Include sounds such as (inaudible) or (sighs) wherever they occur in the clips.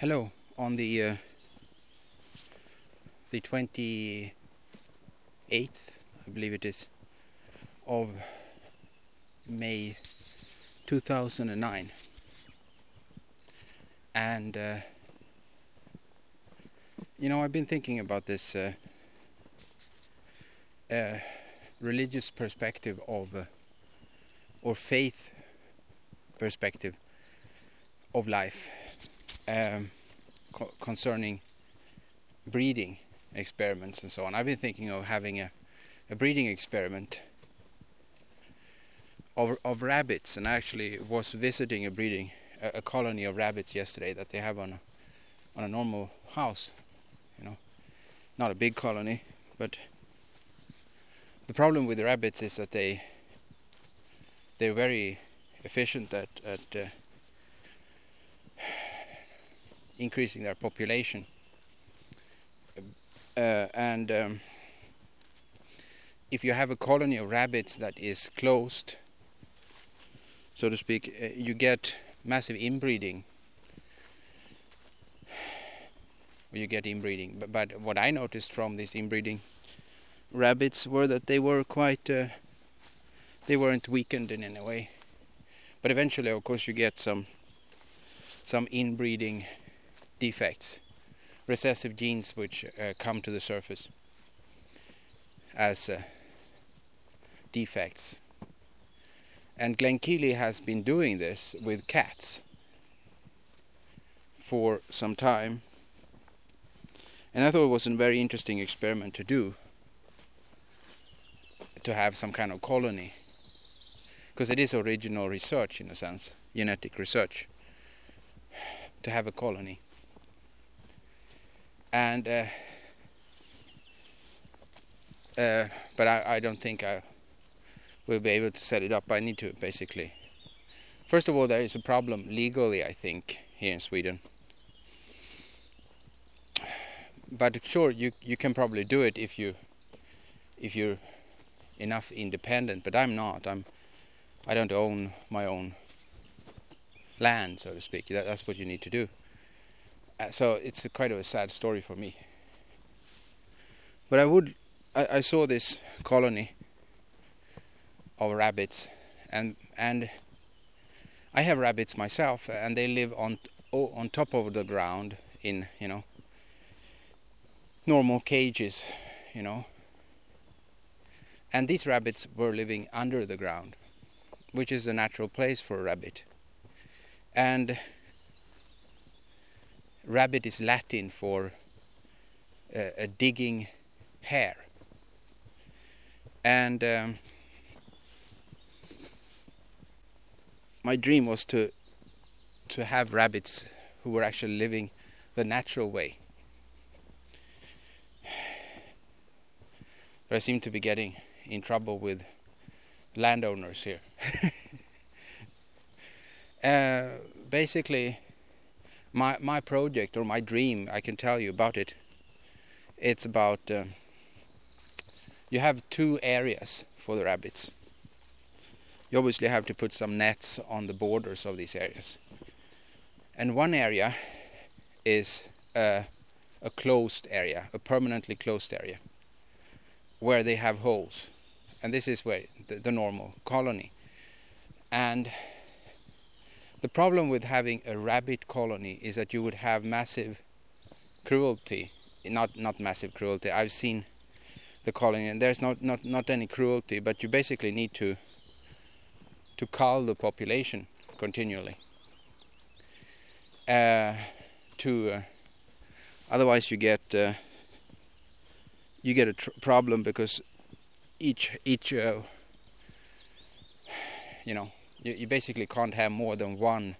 Hello, on the uh, the 28th, I believe it is, of May 2009, and uh, you know I've been thinking about this uh, uh, religious perspective of uh, or faith perspective of life um, co concerning breeding experiments and so on. I've been thinking of having a, a breeding experiment of, of rabbits and I actually was visiting a breeding a, a, colony of rabbits yesterday that they have on a, on a normal house you know not a big colony but the problem with the rabbits is that they they're very efficient at, at uh, increasing their population. Uh, and um, if you have a colony of rabbits that is closed, so to speak, uh, you get massive inbreeding. You get inbreeding, but, but what I noticed from this inbreeding rabbits were that they were quite, uh, they weren't weakened in any way. But eventually, of course, you get some some inbreeding defects, recessive genes which uh, come to the surface as uh, defects. And Glenn Keely has been doing this with cats for some time. And I thought it was a very interesting experiment to do, to have some kind of colony. Because it is original research in a sense, genetic research, to have a colony and uh, uh, but I, I don't think I will be able to set it up. I need to basically. First of all, there is a problem legally, I think, here in Sweden. But sure, you you can probably do it if you if you're enough independent. But I'm not. I'm I don't own my own land, so to speak. That, that's what you need to do. Uh, so it's a quite of a sad story for me. But I would, I, I saw this colony of rabbits, and and I have rabbits myself, and they live on on top of the ground in you know normal cages, you know. And these rabbits were living under the ground, which is a natural place for a rabbit. And rabbit is Latin for uh, a digging hare. And um, my dream was to to have rabbits who were actually living the natural way. But I seem to be getting in trouble with landowners here. (laughs) uh, basically, my my project or my dream I can tell you about it. It's about uh, you have two areas for the rabbits. You obviously have to put some nets on the borders of these areas. And one area is uh, a closed area a permanently closed area where they have holes. And this is where the, the normal colony. And the problem with having a rabbit colony is that you would have massive cruelty. Not not massive cruelty. I've seen the colony and there's not, not, not any cruelty, but you basically need to to cull the population continually. Uh, to uh, otherwise you get uh, you get a problem because each each uh, you know you, you basically can't have more than one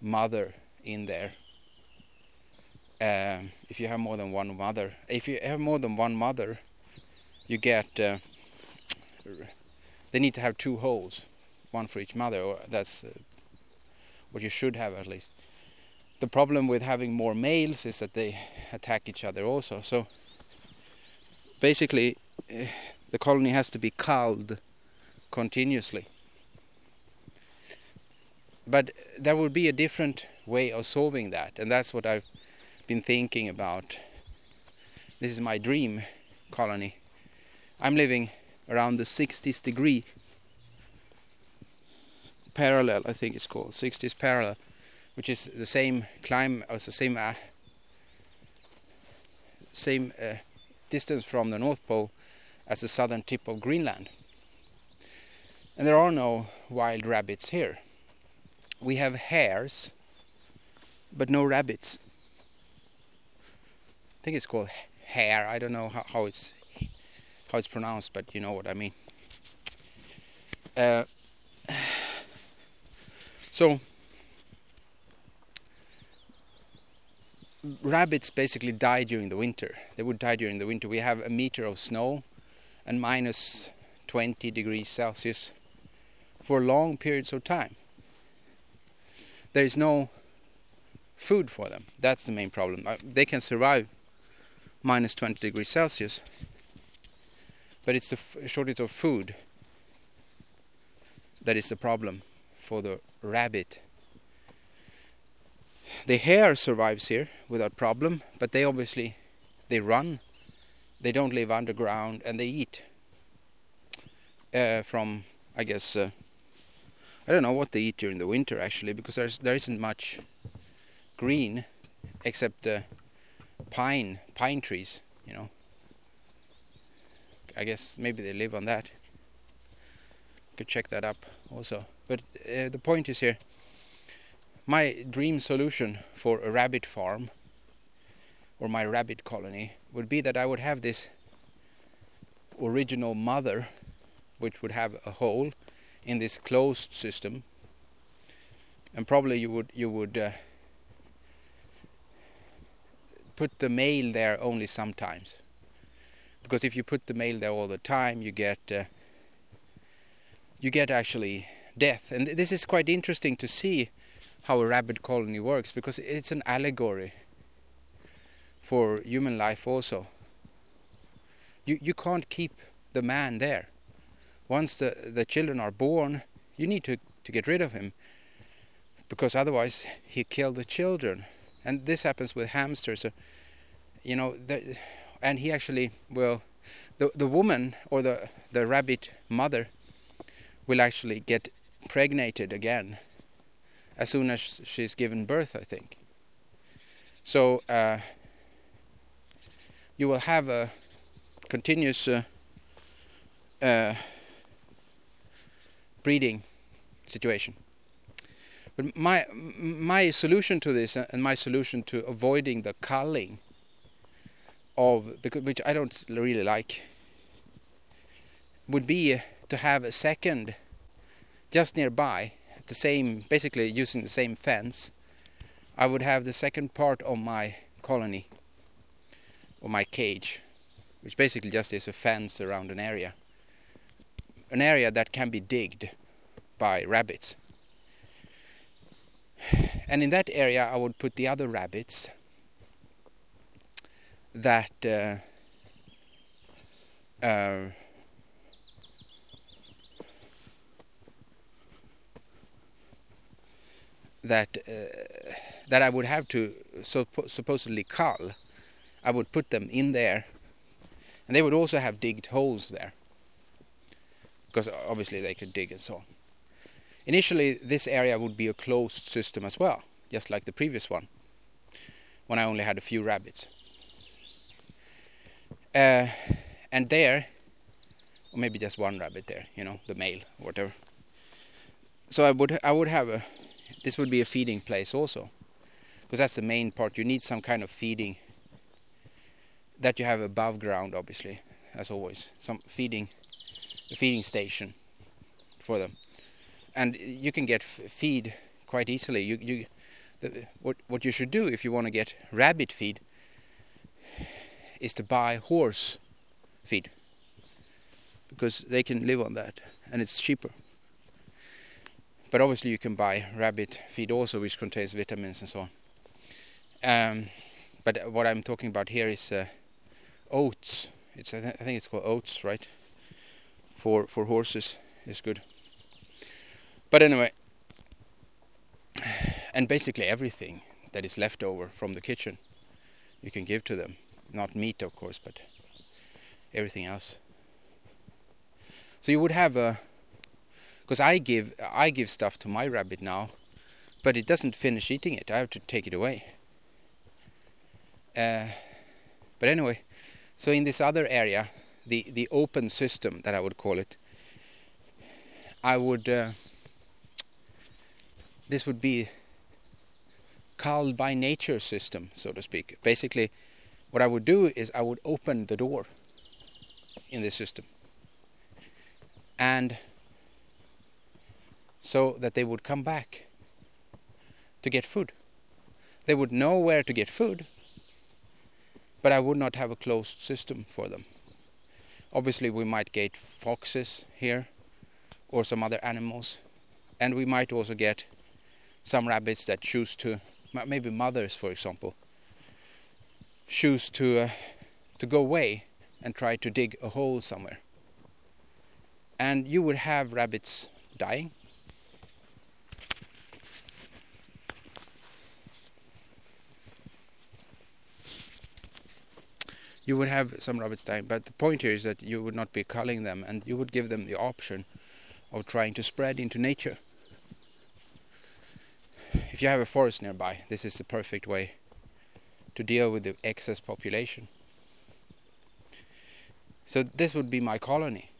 mother in there. Um, if you have more than one mother, if you have more than one mother, you get uh, they need to have two holes, one for each mother. Or that's uh, what you should have at least. The problem with having more males is that they attack each other also. So basically, uh, the colony has to be culled continuously but there would be a different way of solving that, and that's what I've been thinking about. This is my dream colony. I'm living around the 60th degree parallel, I think it's called 60th parallel, which is the same climb, also the same uh, same uh, distance from the North Pole as the southern tip of Greenland. And there are no wild rabbits here. We have hares, but no rabbits. I think it's called hare. I don't know how, how it's how it's pronounced, but you know what I mean. Uh, so rabbits basically die during the winter. They would die during the winter. We have a meter of snow and minus 20 degrees Celsius for long periods of time. There is no food for them. That's the main problem. Uh, they can survive minus 20 degrees Celsius, but it's the shortage of food that is the problem for the rabbit the hare survives here without problem, but they obviously they run, they don't live underground, and they eat uh, from I guess uh, I don't know what they eat during the winter actually because there's there isn't much green except uh, pine pine trees, you know. I guess maybe they live on that. Could check that up also. But uh, the point is here my dream solution for a rabbit farm or my rabbit colony would be that I would have this original mother which would have a hole in this closed system and probably you would you would uh, put the male there only sometimes because if you put the male there all the time you get uh, you get actually death and this is quite interesting to see how a rabbit colony works because it's an allegory for human life also. You you can't keep the man there. Once the the children are born, you need to to get rid of him because otherwise he killed the children. And this happens with hamsters. you know, the, and he actually well, the the woman or the the rabbit mother will actually get pregnated again as soon as she's given birth, I think. So uh, you will have a continuous uh, uh, breeding situation. But my my solution to this uh, and my solution to avoiding the culling of because which I don't really like would be to have a second just nearby the same, basically using the same fence, I would have the second part of my colony, or my cage, which basically just is a fence around an area. An area that can be digged by rabbits. And in that area I would put the other rabbits that uh, uh, that uh, that I would have to supposedly cull, I would put them in there, and they would also have digged holes there, because obviously they could dig and so on. Initially, this area would be a closed system as well, just like the previous one, when I only had a few rabbits. Uh, and there, or maybe just one rabbit there, you know, the male, or whatever. So I would I would have a this would be a feeding place also because that's the main part you need some kind of feeding that you have above ground obviously as always some feeding feeding station for them and you can get feed quite easily you you the, what what you should do if you want to get rabbit feed is to buy horse feed because they can live on that and it's cheaper but obviously you can buy rabbit feed also which contains vitamins and so on. Um, but what I'm talking about here is uh, oats. It's I, th I, think it's called oats, right? For for horses is good. But anyway, and basically everything that is left over from the kitchen you can give to them. Not meat of course but everything else. So you would have a because I give I give stuff to my rabbit now but it doesn't finish eating it. I have to take it away. Uh, but anyway so in this other area the the open system that I would call it I would uh, this would be called by nature system, so to speak. Basically, what I would do is I would open the door in the system. And so that they would come back to get food. They would know where to get food, but I would not have a closed system for them. Obviously, we might get foxes here or some other animals, and we might also get some rabbits that choose to, maybe mothers for example, choose to uh, to go away and try to dig a hole somewhere. And you would have rabbits dying. You would have some rabbits dying, but the point here is that you would not be culling them and you would give them the option of trying to spread into nature if you have a forest nearby, this is the perfect way to deal with the excess population. So this would be my colony.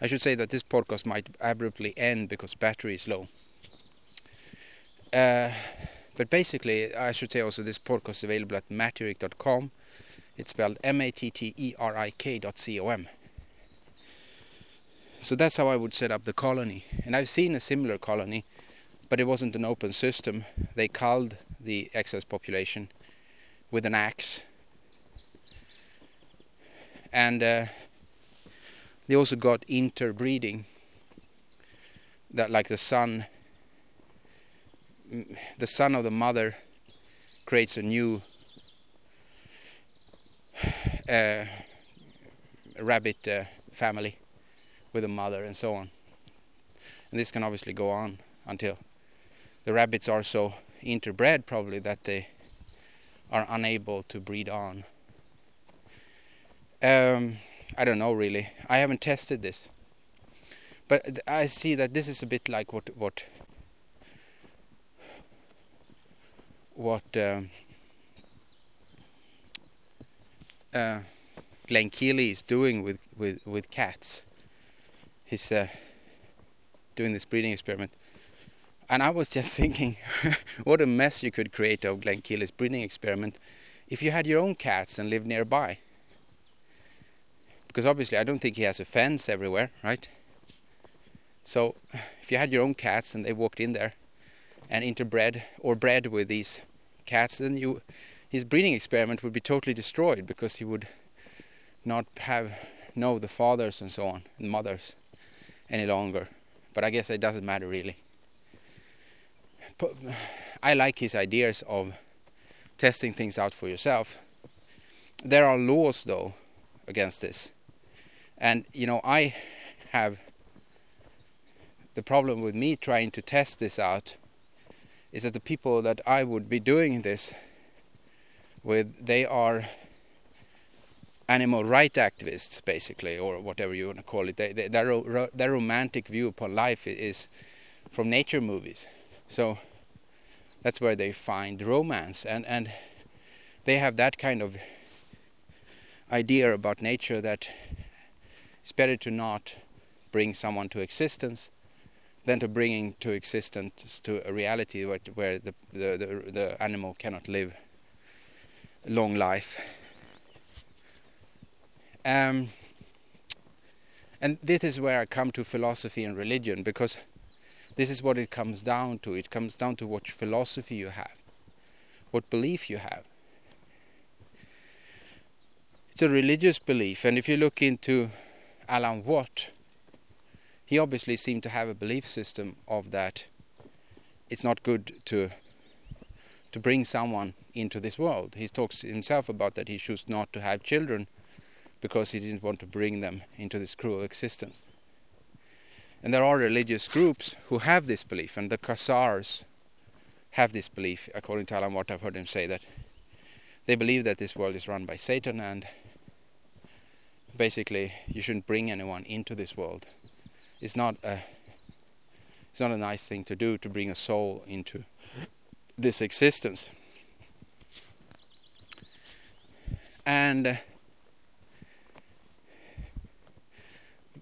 I should say that this podcast might abruptly end because battery is low. Uh, but basically, I should say also this podcast is available at matterik.com. It's spelled M-A-T-T-E-R-I-K.com. So that's how I would set up the colony. And I've seen a similar colony but it wasn't an open system. They culled the excess population with an axe. And uh, they also got interbreeding. That like the son, the son of the mother creates a new uh, rabbit uh, family with a mother and so on. And this can obviously go on until the rabbits are so interbred probably that they are unable to breed on. Um, I don't know really. I haven't tested this, but I see that this is a bit like what what what um, uh, Glenn Keely is doing with with with cats. He's uh, doing this breeding experiment and I was just (laughs) thinking, what a mess you could create of Glenn Keely's breeding experiment if you had your own cats and lived nearby. Because obviously I don't think he has a fence everywhere, right? So if you had your own cats and they walked in there and interbred or bred with these cats, then you his breeding experiment would be totally destroyed because he would not have know the fathers and so on and mothers any longer. But I guess it doesn't matter really. I like his ideas of testing things out for yourself. There are laws though against this. And you know, I have the problem with me trying to test this out is that the people that I would be doing this with they are animal right activists basically or whatever you want to call it. They, they, their, their romantic view upon life is from nature movies. So that's where they find romance and and they have that kind of idea about nature that it's better to not bring someone to existence than to bringing to existence to a reality where, where the, the, the, the animal cannot live long life. Um, and this is where I come to philosophy and religion because this is what it comes down to. It comes down to what philosophy you have, what belief you have. It's a religious belief, and if you look into Alan Watt, he obviously seemed to have a belief system of that it's not good to to bring someone into this world. He talks himself about that he chose not to have children because he didn't want to bring them into this cruel existence. And there are religious groups who have this belief, and the Khazars have this belief, according to Alan Watt, I've heard him say that they believe that this world is run by Satan and basically you shouldn't bring anyone into this world. It's not a it's not a nice thing to do to bring a soul into this existence. And uh,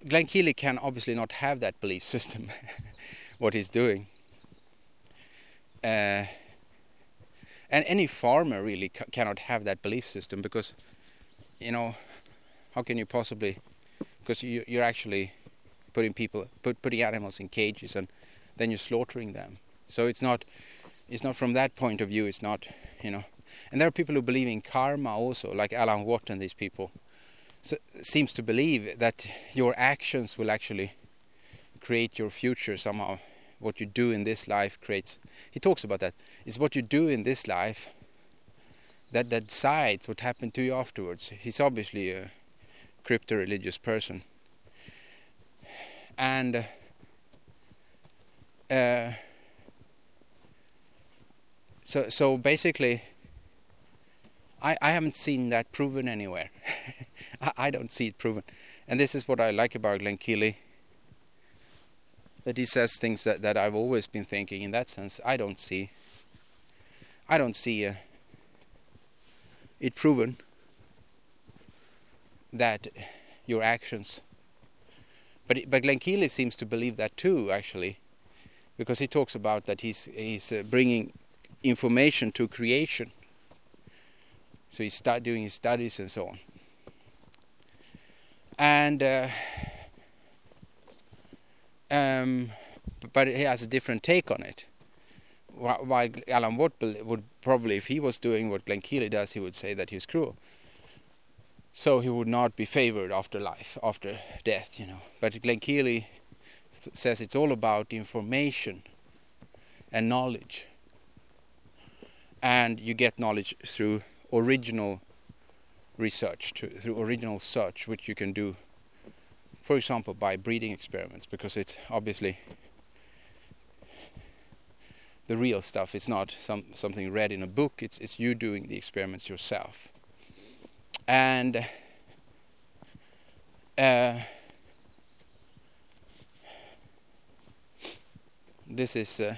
Glenn Keely can obviously not have that belief system, (laughs) what he's doing. Uh, and any farmer really cannot have that belief system because, you know, how can you possibly? Because you, you're actually putting people, put, putting animals in cages, and then you're slaughtering them. So it's not, it's not from that point of view. It's not, you know. And there are people who believe in karma also, like Alan Watt and these people so, seems to believe that your actions will actually create your future somehow. What you do in this life creates. He talks about that. It's what you do in this life that that decides what happened to you afterwards. He's obviously a crypto-religious person, and uh, so so basically I, I haven't seen that proven anywhere. (laughs) I, I don't see it proven. And this is what I like about Glenn Keely. That he says things that, that I've always been thinking in that sense. I don't see I don't see uh, it proven that your actions but but Glenn Keely seems to believe that too actually because he talks about that he's he's uh, bringing information to creation so he start doing his studies and so on. And uh, um, but he has a different take on it. While Alan Watt would probably, if he was doing what Glenn Keely does, he would say that he was cruel. So he would not be favored after life, after death, you know. But Glenn Keely says it's all about information and knowledge. And you get knowledge through original research, to, through original search, which you can do, for example, by breeding experiments, because it's obviously the real stuff. It's not some something read in a book. It's it's you doing the experiments yourself, and. Uh, this is uh,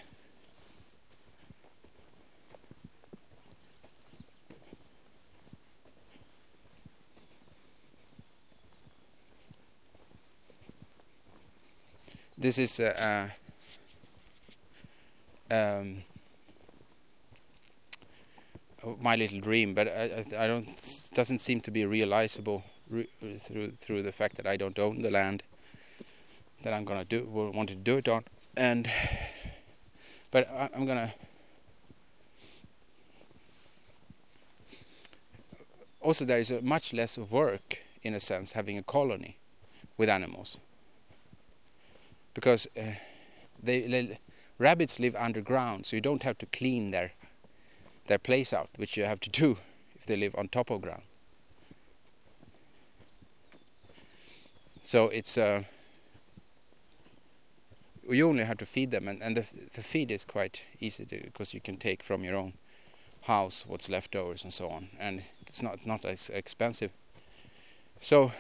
this is uh, uh, um, my little dream, but I, I, don't doesn't seem to be realizable re through through the fact that I don't own the land that I'm gonna do want to do it on, and but I, I'm gonna. Also, there is much less work, in a sense, having a colony with animals because uh, they, they, rabbits live underground, so you don't have to clean their their place out, which you have to do (laughs) if they live on top of ground. So it's uh, you only have to feed them, and, and the the feed is quite easy to because you can take from your own house what's leftovers and so on, and it's not not as expensive. So.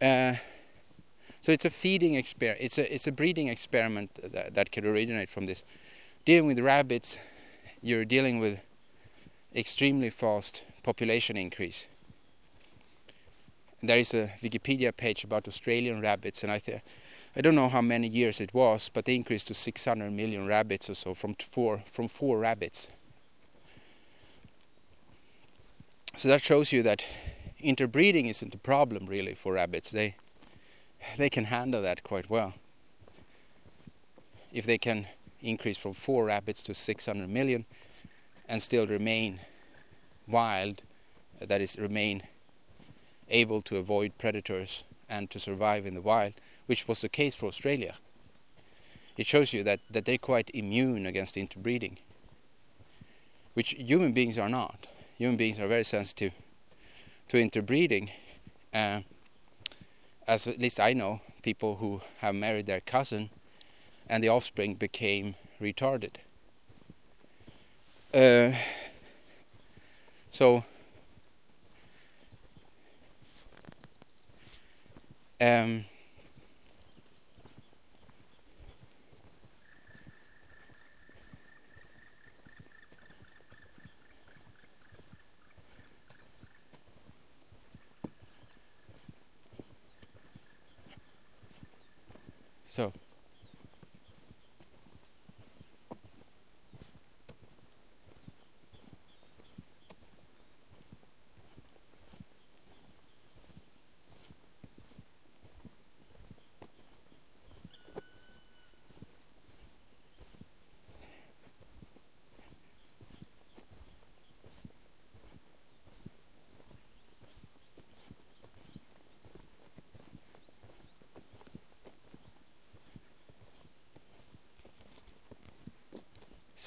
Uh, so it's a feeding experiment. It's a it's a breeding experiment that, that could originate from this. Dealing with rabbits, you're dealing with extremely fast population increase. There is a Wikipedia page about Australian rabbits, and I I don't know how many years it was, but they increased to 600 million rabbits or so from four from four rabbits. So that shows you that interbreeding isn't a problem really for rabbits. They they can handle that quite well. If they can increase from four rabbits to 600 million and still remain wild, that is, remain able to avoid predators and to survive in the wild, which was the case for Australia. It shows you that, that they're quite immune against interbreeding, which human beings are not. Human beings are very sensitive to interbreeding. Uh, as at least I know, people who have married their cousin and the offspring became retarded. Uh, so um, so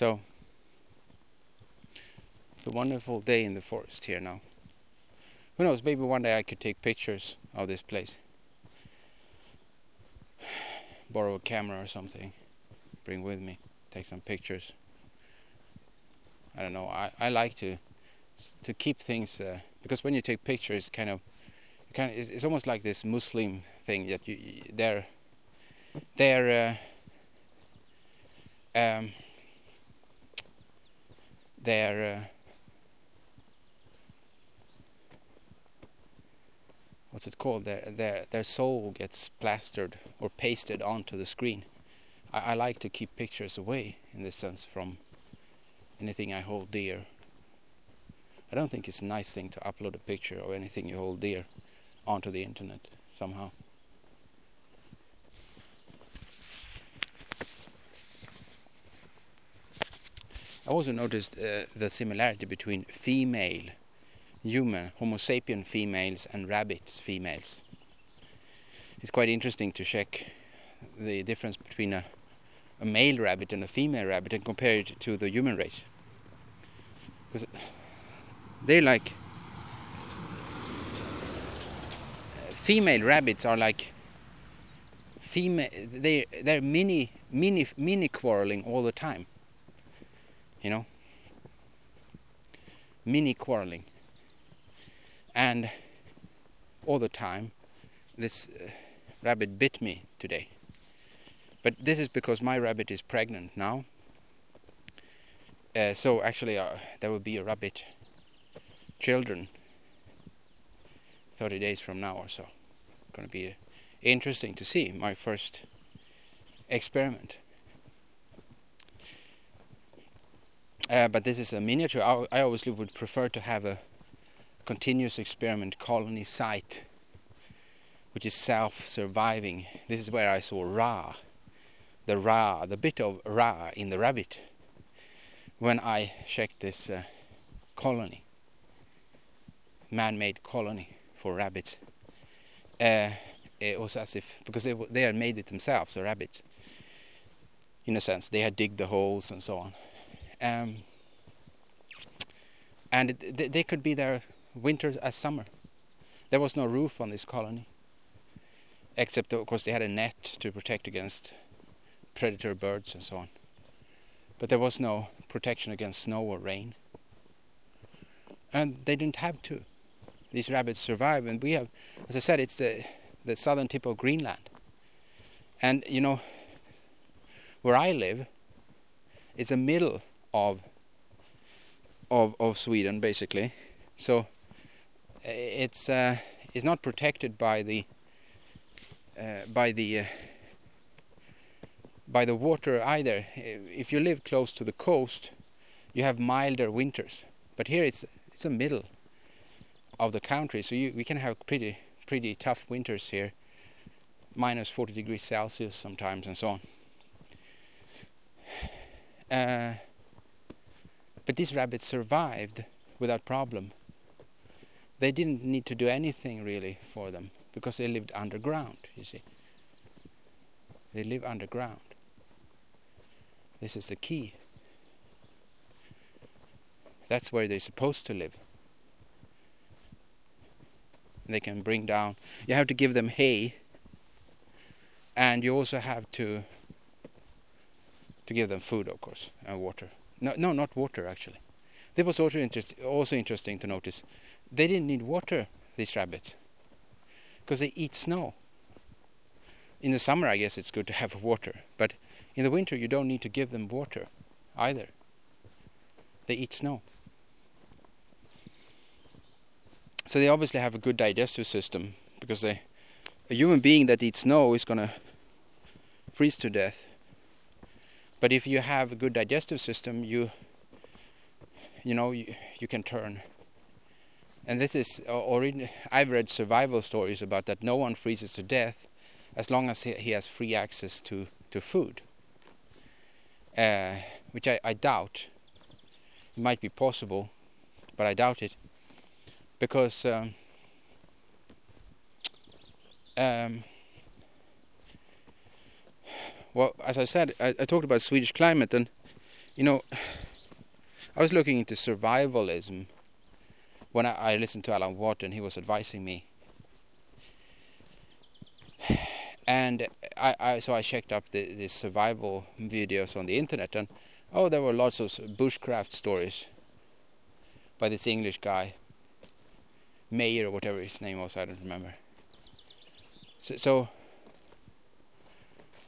So it's a wonderful day in the forest here now. Who knows, maybe one day I could take pictures of this place. (sighs) Borrow a camera or something, bring with me, take some pictures. I don't know, I, I like to to keep things uh, because when you take pictures, kind of, kind of, it's, it's almost like this Muslim thing that you, they're they're uh, um, their uh, what's it called? Their their their soul gets plastered or pasted onto the screen. I, I like to keep pictures away in this sense from anything I hold dear. I don't think it's a nice thing to upload a picture of anything you hold dear onto the internet somehow also noticed uh, the similarity between female human Homo sapien females and rabbits females. It's quite interesting to check the difference between a, a male rabbit and a female rabbit and compare it to the human race. Because they're like female rabbits are like female they they're mini mini mini quarreling all the time you know mini quarreling. And all the time this uh, rabbit bit me today. But this is because my rabbit is pregnant now. Uh, so actually uh, there will be a rabbit children 30 days from now or so. Going to be uh, interesting to see my first experiment Uh, but this is a miniature. I, I obviously would prefer to have a continuous experiment colony site, which is self-surviving. This is where I saw Ra, the Ra, the bit of Ra in the rabbit, when I checked this uh, colony, man-made colony for rabbits. Uh, it was as if because they they had made it themselves, the rabbits. In a sense, they had digged the holes and so on um, and they could be there winter as summer. There was no roof on this colony, except of course they had a net to protect against predator birds and so on. But there was no protection against snow or rain, and they didn't have to. These rabbits survive, and we have, as I said, it's the the southern tip of Greenland, and you know where I live, it's a middle of of of Sweden basically. So it's uh, it's not protected by the uh, by the uh, by the water either. If you live close to the coast, you have milder winters. But here it's it's a middle of the country, so you, we can have pretty pretty tough winters here, minus 40 degrees Celsius sometimes, and so on. But these rabbits survived without problem. They didn't need to do anything really for them because they lived underground, you see. They live underground. This is the key. That's where they're supposed to live. They can bring down, you have to give them hay, and you also have to to give them food, of course, and water. No, no, not water actually. That was also also interesting to notice. They didn't need water, these rabbits, because they eat snow. In the summer, I guess it's good to have (laughs) water, but in the winter, you don't need to give them water either. They eat snow. So they obviously have a good digestive system because they, a human being that eats snow is gonna freeze to death. But if you have a good digestive system, you you know you, you can turn. And this is already I've read survival stories about that no one freezes to death as long as he has free access to to food. Uh, which I, I doubt. It might be possible, but I doubt it because um, um, well, as I said, I, I, talked about Swedish climate, and you know, I was looking into survivalism when I, I listened to Alan Watt, and he was advising me. And I, I so I checked up the, the survival videos on the internet, and oh, there were lots of bushcraft stories by this English guy Mayer or whatever his name was, I don't remember. So, so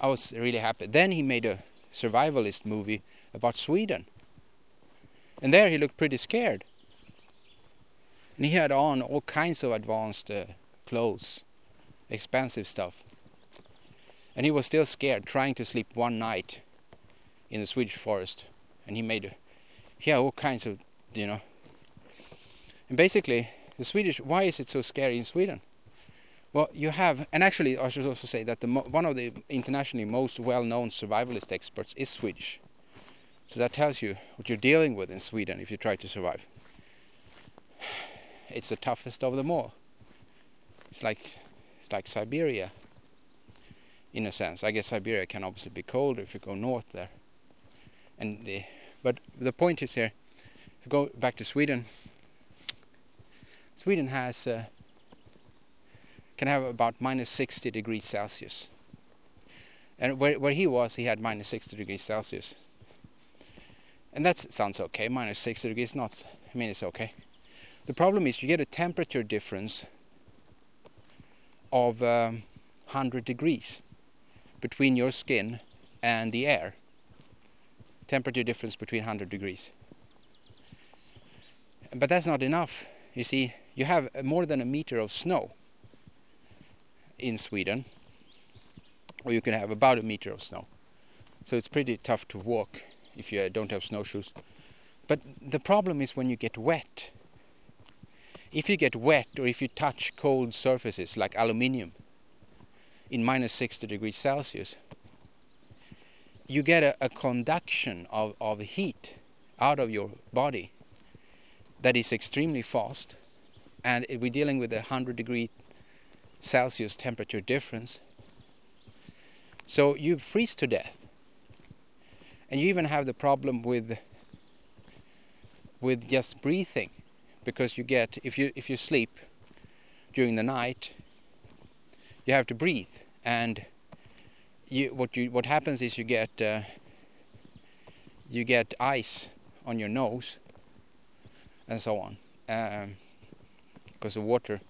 I was really happy. Then he made a survivalist movie about Sweden. And there he looked pretty scared. And he had on all kinds of advanced uh, clothes, expensive stuff. And he was still scared, trying to sleep one night in the Swedish forest. And he made, a, he had all kinds of, you know. And basically, the Swedish, why is it so scary in Sweden? Well, you have, and actually, I should also say that the one of the internationally most well-known survivalist experts is Swedish. So that tells you what you're dealing with in Sweden if you try to survive. It's the toughest of them all. It's like it's like Siberia. In a sense, I guess Siberia can obviously be colder if you go north there. And the, but the point is here, if you go back to Sweden, Sweden has uh, can have about minus 60 degrees Celsius. And where, where he was, he had minus 60 degrees Celsius. And that sounds okay, minus 60 degrees, not, I mean, it's okay. The problem is you get a temperature difference of um, 100 degrees between your skin and the air. Temperature difference between 100 degrees. But that's not enough. You see, you have more than a meter of snow in Sweden, or you can have about a meter of snow. So it's pretty tough to walk if you don't have snowshoes. But the problem is when you get wet. If you get wet or if you touch cold surfaces like aluminium in minus 60 degrees Celsius, you get a, a conduction of, of heat out of your body that is extremely fast and we're dealing with a 100 degree Celsius temperature difference. So you freeze to death. And you even have the problem with with just breathing because you get if you if you sleep during the night you have to breathe and you what you what happens is you get uh, you get ice on your nose and so on um, because the water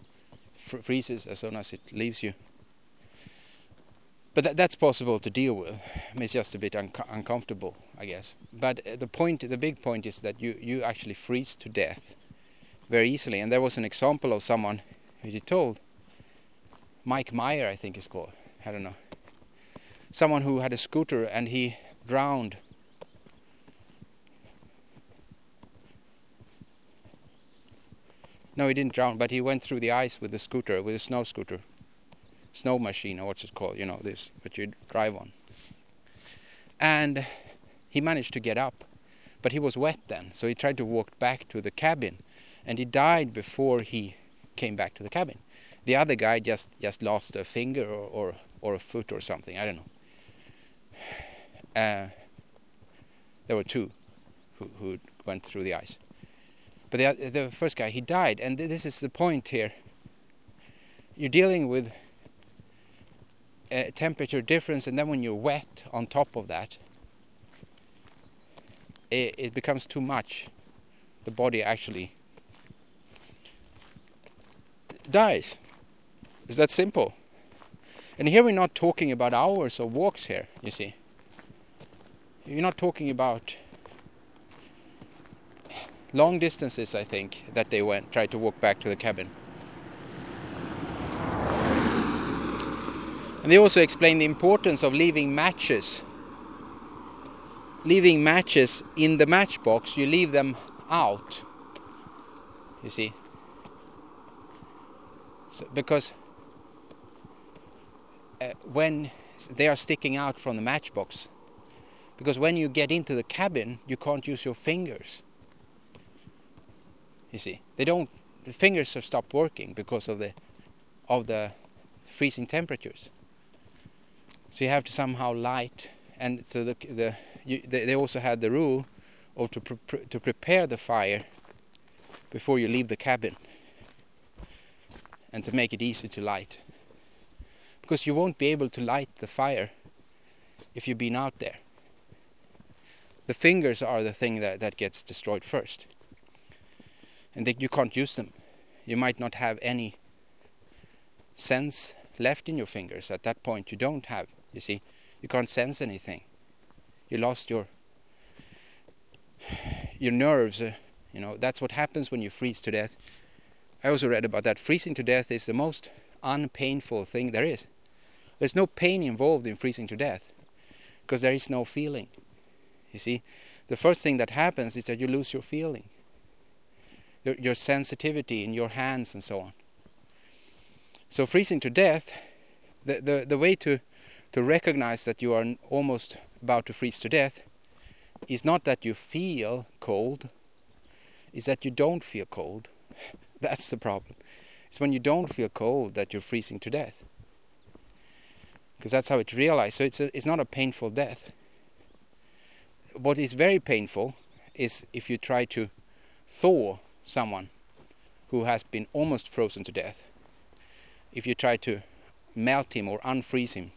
freezes as soon as it leaves you. But that's possible to deal with. I mean, it's just a bit un uncomfortable, I guess. But uh, the point, the big point, is that you you actually freeze to death very easily. And there was an example of someone who you told, Mike Meyer, I think is called. I don't know. Someone who had a scooter and he drowned No, he didn't drown, but he went through the ice with a scooter, with a snow scooter. Snow machine, or what's it called, you know, this, that you drive on. And he managed to get up, but he was wet then, so he tried to walk back to the cabin, and he died before he came back to the cabin. The other guy just, just lost a finger or, or, or a foot or something, I don't know. Uh, there were two who, who went through the ice. But the, the first guy, he died. And this is the point here. You're dealing with a temperature difference, and then when you're wet on top of that, it, it becomes too much, the body actually dies. It's that simple. And here we're not talking about hours of walks here, you see. You're not talking about long distances, I think, that they went, tried to walk back to the cabin. And they also explain the importance of leaving matches. Leaving matches in the matchbox, you leave them out. You see? So, because uh, when they are sticking out from the matchbox, because when you get into the cabin, you can't use your fingers. You see, they don't. The fingers have stopped working because of the of the freezing temperatures. So you have to somehow light, and so the the you, they, they also had the rule of to pre to prepare the fire before you leave the cabin, and to make it easy to light. Because you won't be able to light the fire if you've been out there. The fingers are the thing that, that gets destroyed first. And that you can't use them. You might not have any sense left in your fingers. At that point, you don't have you see, you can't sense anything. You lost your your nerves. Uh, you know that's what happens when you freeze to death. I also read about that. Freezing to death is the most unpainful thing there is. There's no pain involved in freezing to death because there is no feeling. You see, the first thing that happens is that you lose your feeling, your, your sensitivity in your hands and so on. So freezing to death, the, the, the way to to recognize that you are almost about to freeze to death is not that you feel cold, is that you don't feel cold. (laughs) That's the problem. It's when you don't feel cold that you're freezing to death. Because that's how it's realized. So it's, a, it's not a painful death. What is very painful is if you try to thaw someone who has been almost frozen to death. If you try to melt him or unfreeze him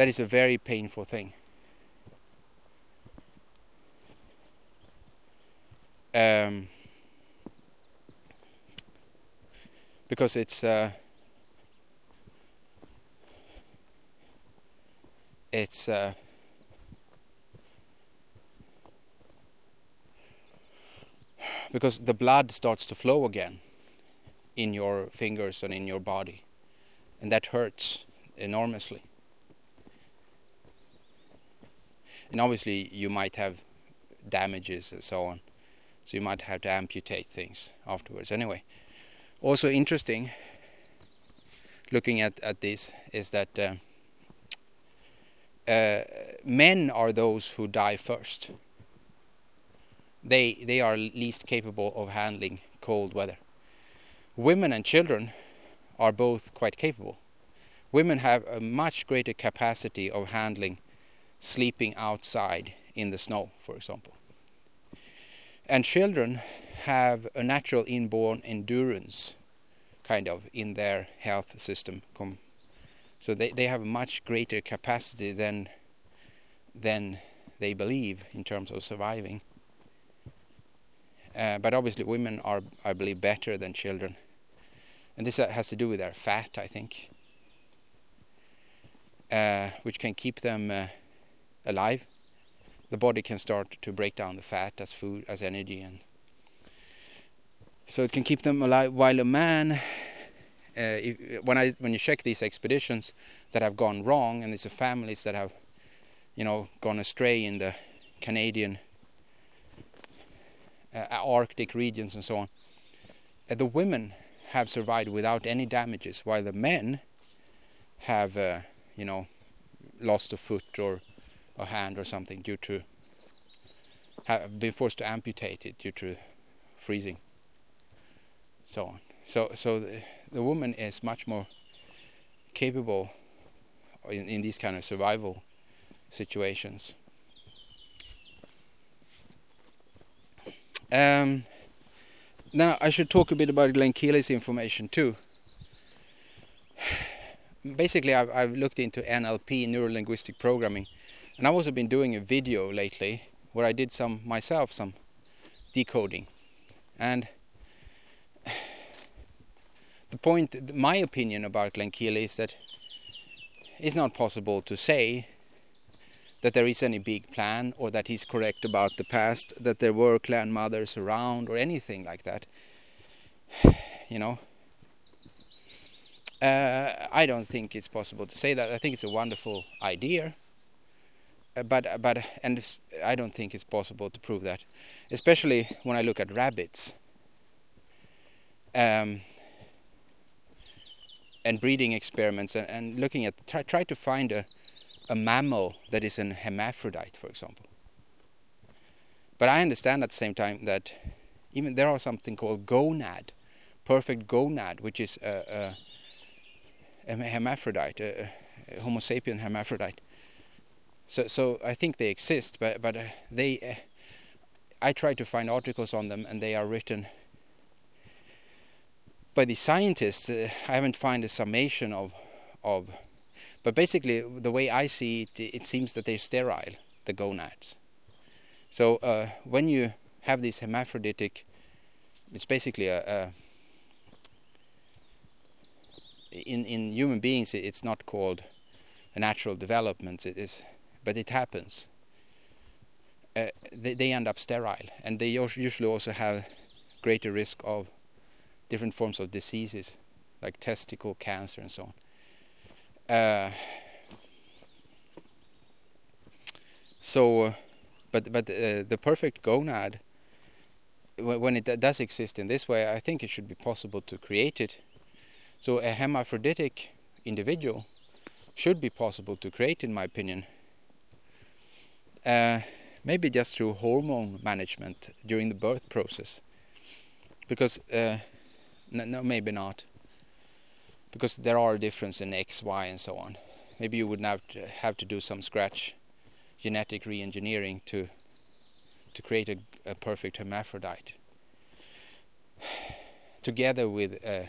that is a very painful thing. Um, because it's uh, it's uh, because the blood starts to flow again in your fingers and in your body. And that hurts enormously. And obviously you might have damages and so on. So you might have to amputate things afterwards. Anyway also interesting looking at, at this is that uh, uh, men are those who die first they they are least capable of handling cold weather women and children are both quite capable women have a much greater capacity of handling sleeping outside in the snow, for example. And children have a natural inborn endurance, kind of, in their health system. So they, they have a much greater capacity than, than they believe in terms of surviving. Uh, but obviously women are, I believe, better than children. And this has to do with their fat, I think, uh, which can keep them uh, alive, the body can start to break down the fat as food, as energy, and so it can keep them alive. While a man, uh, if, when I when you check these expeditions that have gone wrong, and these are families that have, you know, gone astray in the Canadian, uh, Arctic regions and so on, uh, the women have survived without any damages, while the men have, uh, you know, lost a foot or a hand or something due to have been forced to amputate it due to freezing. So on. So so the, the woman is much more capable in, in these kind of survival situations. Um, now I should talk a bit about Glenn Keely's information too. Basically, I've, I've looked into NLP, neuro linguistic programming, and I've also been doing a video lately where I did some myself some decoding, and the point, my opinion about Glenn Keely is that it's not possible to say that there is any big plan or that he's correct about the past, that there were clan mothers around or anything like that. (sighs) You know, uh, I don't think it's possible to say that. I think it's a wonderful idea, uh, but but and I don't think it's possible to prove that, especially when I look at rabbits. Um, and breeding experiments and, and looking at try, try to find a, a mammal that is an hermaphrodite, for example. But I understand at the same time that even there are something called gonad, perfect gonad, which is a, a, a hermaphrodite, a, a, Homo sapien hermaphrodite. So, so I think they exist, but but uh, they, uh, I try to find articles on them, and they are written by the scientists, uh, I haven't found a summation of, of, but basically the way I see it, it seems that they're sterile, the gonads. So uh, when you have this hermaphroditic, it's basically a, a in in human beings it's not called a natural development. It is, but it happens. Uh, they they end up sterile, and they usually also have greater risk of different forms of diseases like testicle cancer and so on. Uh, so, but but uh, the perfect gonad, when it does exist in this way, I think it should be possible to create it. So a hermaphroditic individual should be possible to create, in my opinion. Uh, maybe just through hormone management during the birth process, because uh, no, no, maybe not. Because there are differences in X, Y, and so on. Maybe you would have to, have to do some scratch genetic re-engineering to to create a, a perfect hermaphrodite. (sighs) Together with uh,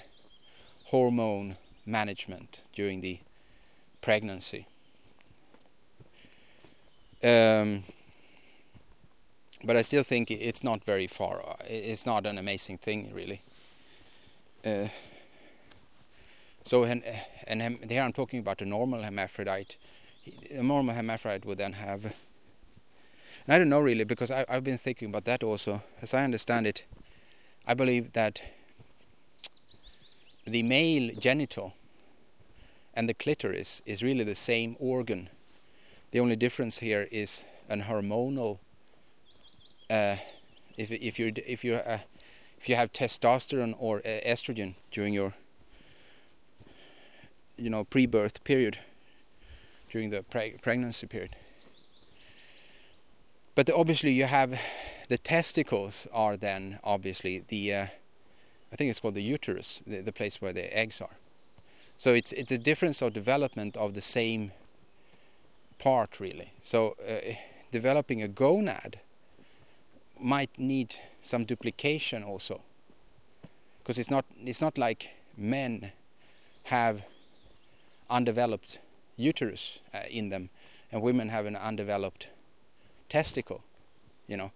hormone management during the pregnancy. Um, but I still think it's not very far. It's not an amazing thing, really. Uh, so and and hem, here I'm talking about a normal hermaphrodite. A normal hermaphrodite would then have. And I don't know really because I, I've been thinking about that also. As I understand it, I believe that the male genital and the clitoris is really the same organ. The only difference here is an hormonal. Uh, if if you're if you're uh, if you have testosterone or uh, estrogen during your you know pre-birth period during the preg pregnancy period. But obviously you have the testicles are then obviously the uh, I think it's called the uterus the, the place where the eggs are. So it's it's a difference of development of the same part really. So uh, developing a gonad might need some duplication also because it's not it's not like men have undeveloped uterus uh, in them. And women have an undeveloped testicle you know.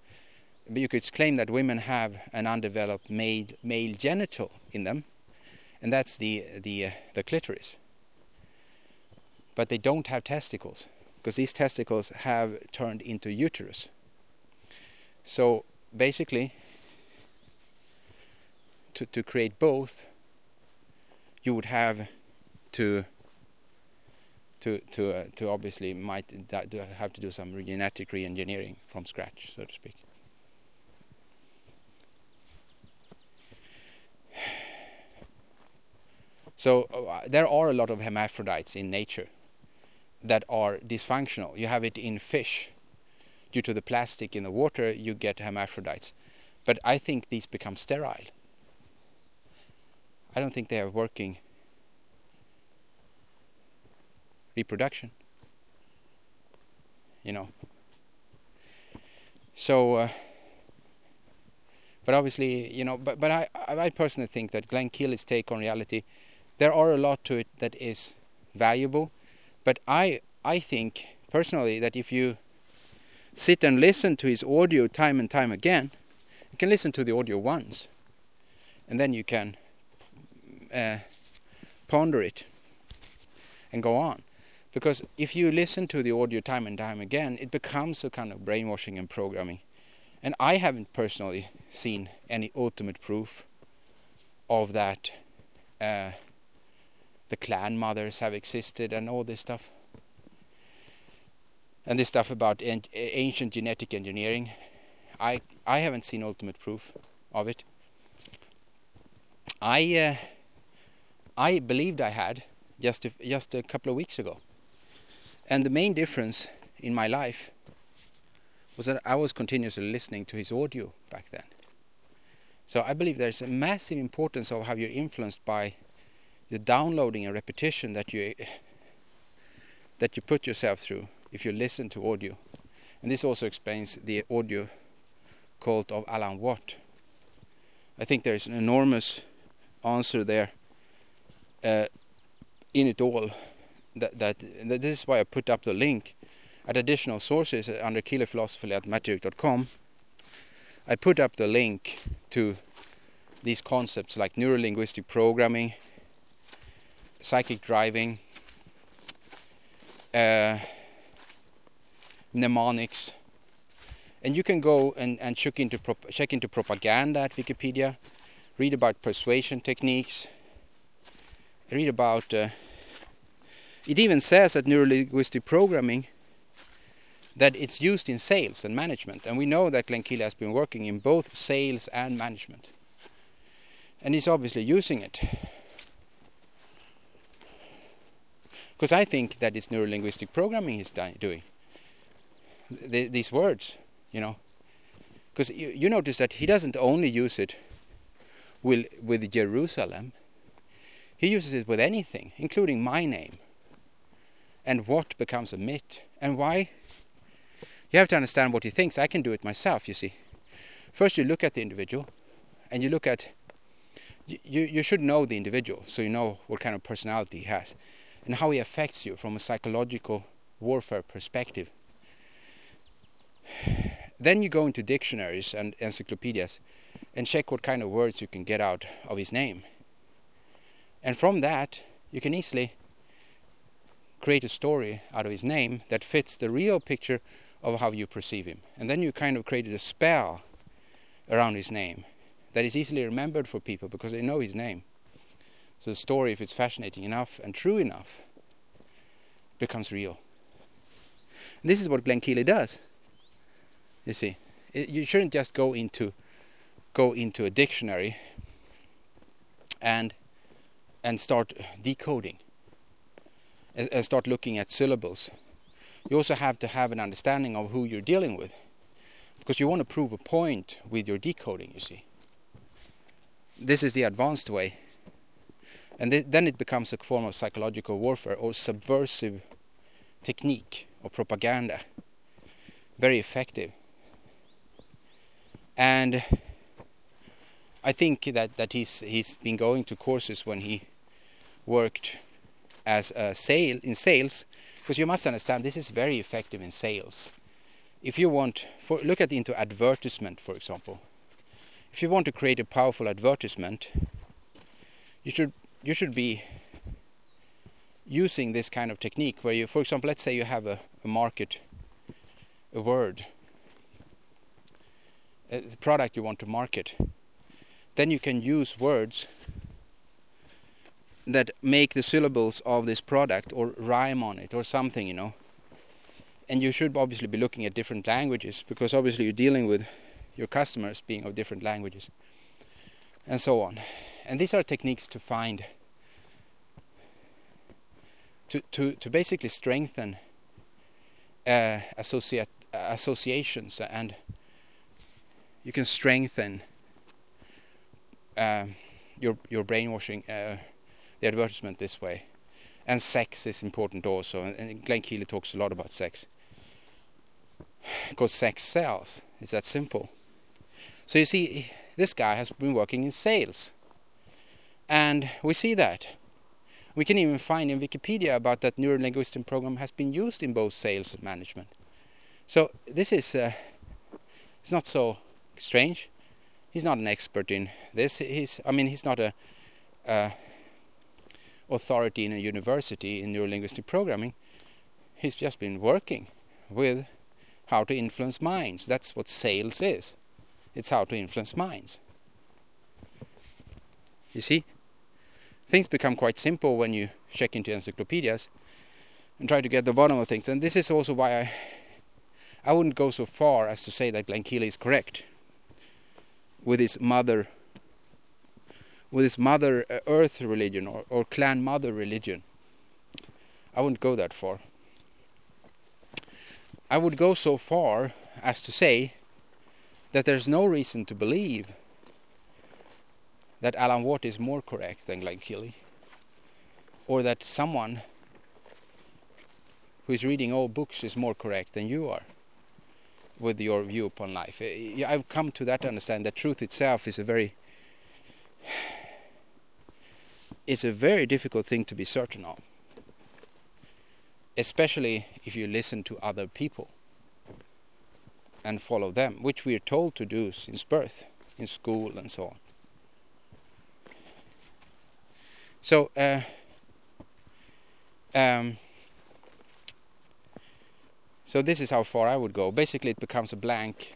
But you could claim that women have an undeveloped male male genital in them and that's the the uh, the clitoris. But they don't have testicles because these testicles have turned into uterus. So basically, to, to create both, you would have to to to uh, to obviously might have to do some genetic re-engineering from scratch, so to speak. So uh, there are a lot of hermaphrodites in nature that are dysfunctional. You have it in fish due to the plastic in the water, you get hermaphrodites. But I think these become sterile. I don't think they are working reproduction. You know. So, uh, but obviously, you know, but but I I personally think that Glenn Keely's take on reality, there are a lot to it that is valuable, but I I think personally that if you sit and listen to his audio time and time again, you can listen to the audio once, and then you can uh, ponder it and go on. Because if you listen to the audio time and time again, it becomes a kind of brainwashing and programming. And I haven't personally seen any ultimate proof of that. Uh, the clan mothers have existed and all this stuff. And this stuff about ancient genetic engineering. I I haven't seen ultimate proof of it. I uh, I believed I had just a, just a couple of weeks ago. And the main difference in my life was that I was continuously listening to his audio back then. So I believe there's a massive importance of how you're influenced by the downloading and repetition that you that you put yourself through if you listen to audio. And this also explains the audio cult of Alan Watt. I think there's an enormous answer there uh, in it all that, that, this is why I put up the link at additional sources under killerphilosophy at matterik.com. I put up the link to these concepts like neurolinguistic programming, psychic driving, uh, mnemonics, and you can go and, and check into check into propaganda at Wikipedia, read about persuasion techniques, read about uh, it even says that neurolinguistic programming that it's used in sales and management. And we know that Glenn Keely has been working in both sales and management. And he's obviously using it. Because I think that it's neurolinguistic programming he's doing. The, these words, you know. Because you, you notice that he doesn't only use it with, with Jerusalem, he uses it with anything, including my name and what becomes a myth and why. You have to understand what he thinks. I can do it myself, you see. First, you look at the individual and you look at. You, you should know the individual so you know what kind of personality he has and how he affects you from a psychological warfare perspective. Then you go into dictionaries and encyclopedias and check what kind of words you can get out of his name. And from that, you can easily create a story out of his name that fits the real picture of how you perceive him. And then you kind of created a spell around his name that is easily remembered for people because they know his name. So the story, if it's fascinating enough and true enough, becomes real. And this is what Glenn Keely does. You see, you shouldn't just go into go into a dictionary and and start decoding and start looking at syllables. You also have to have an understanding of who you're dealing with because you want to prove a point with your decoding, you see. This is the advanced way. And th then it becomes a form of psychological warfare or subversive technique or propaganda. Very effective. And I think that, that he's he's been going to courses when he worked as a sale in sales because you must understand this is very effective in sales. If you want for look at into advertisement for example. If you want to create a powerful advertisement you should you should be using this kind of technique where you for example let's say you have a, a market a word a product you want to market then you can use words that make the syllables of this product or rhyme on it or something, you know. And you should obviously be looking at different languages because obviously you're dealing with your customers being of different languages and so on. And these are techniques to find to to to basically strengthen uh, associate associations and you can strengthen uh, your your brainwashing uh, the advertisement this way. And sex is important also. And Glenn Keely talks a lot about sex. Because sex sells. It's that simple. So you see, this guy has been working in sales. And we see that. We can even find in Wikipedia about that neurolinguistic program has been used in both sales and management. So this is uh, it's not so strange. He's not an expert in this. He's I mean he's not a uh, authority in a university in neurolinguistic programming. He's just been working with how to influence minds. That's what sales is. It's how to influence minds. You see? Things become quite simple when you check into encyclopedias and try to get the bottom of things. And this is also why I I wouldn't go so far as to say that Glenn Keely is correct with his mother with his mother uh, earth religion or, or clan mother religion. I wouldn't go that far. I would go so far as to say that there's no reason to believe that Alan Watt is more correct than Glenn Keely, or that someone who is reading all books is more correct than you are with your view upon life. I've come to that understand that truth itself is a very it's a very difficult thing to be certain of especially if you listen to other people and follow them, which we are told to do since birth, in school and so on. So, uh, um, so this is how far I would go. Basically, it becomes a blank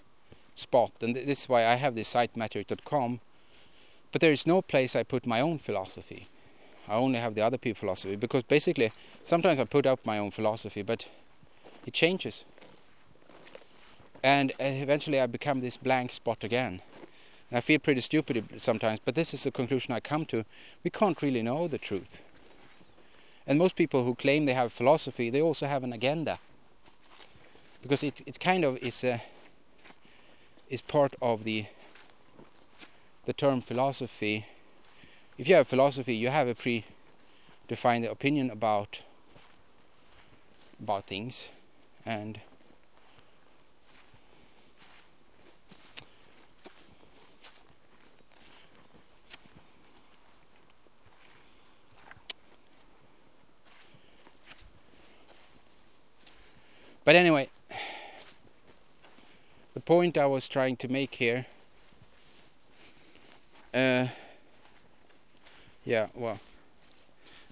spot, and this is why I have this site matterik.com. But there is no place I put my own philosophy. I only have the other people's philosophy because basically sometimes I put up my own philosophy, but it changes. And uh, eventually I become this blank spot again. And I feel pretty stupid sometimes, but this is the conclusion I come to. We can't really know the truth. And most people who claim they have philosophy, they also have an agenda. Because it, it kind of is a, is part of the the term philosophy if you have philosophy, you have a pre-defined opinion about about things, and But anyway, the point I was trying to make here uh, yeah, well,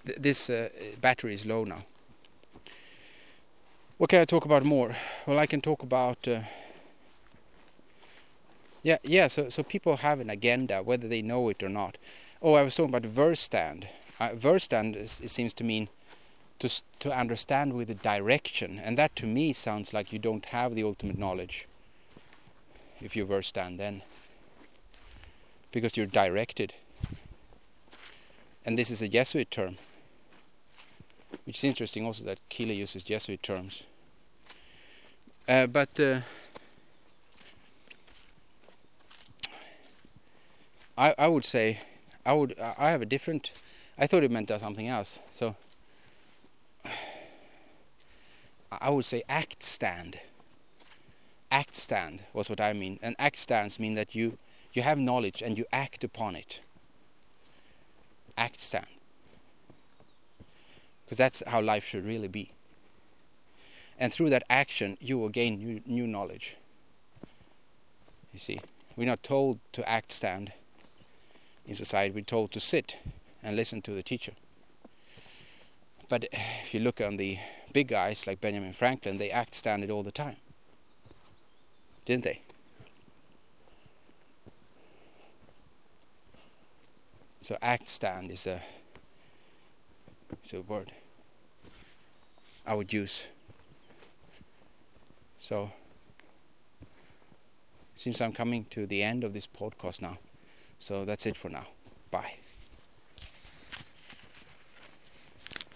th this uh, battery is low now. What can I talk about more? Well, I can talk about. Uh, yeah, yeah. So, so people have an agenda, whether they know it or not. Oh, I was talking about verstand. Uh, verstand is, it seems to mean to to understand with the direction, and that to me sounds like you don't have the ultimate knowledge. If you verstand, then because you're directed and this is a Jesuit term, which is interesting also that Keely uses Jesuit terms. Uh, but uh, I I would say I would I have a different. I thought it meant something else. So (sighs) I would say act stand. Act stand was what I mean, and act stands mean that you you have knowledge and you act upon it act stand. Because that's how life should really be. And through that action, you will gain new, new knowledge. You see, we're not told to act stand in society, we're told to sit and listen to the teacher. But if you look on the big guys like Benjamin Franklin, they act stand all the time. Didn't they? So act stand is a is a word I would use. So since I'm coming to the end of this podcast now. So that's it for now. Bye.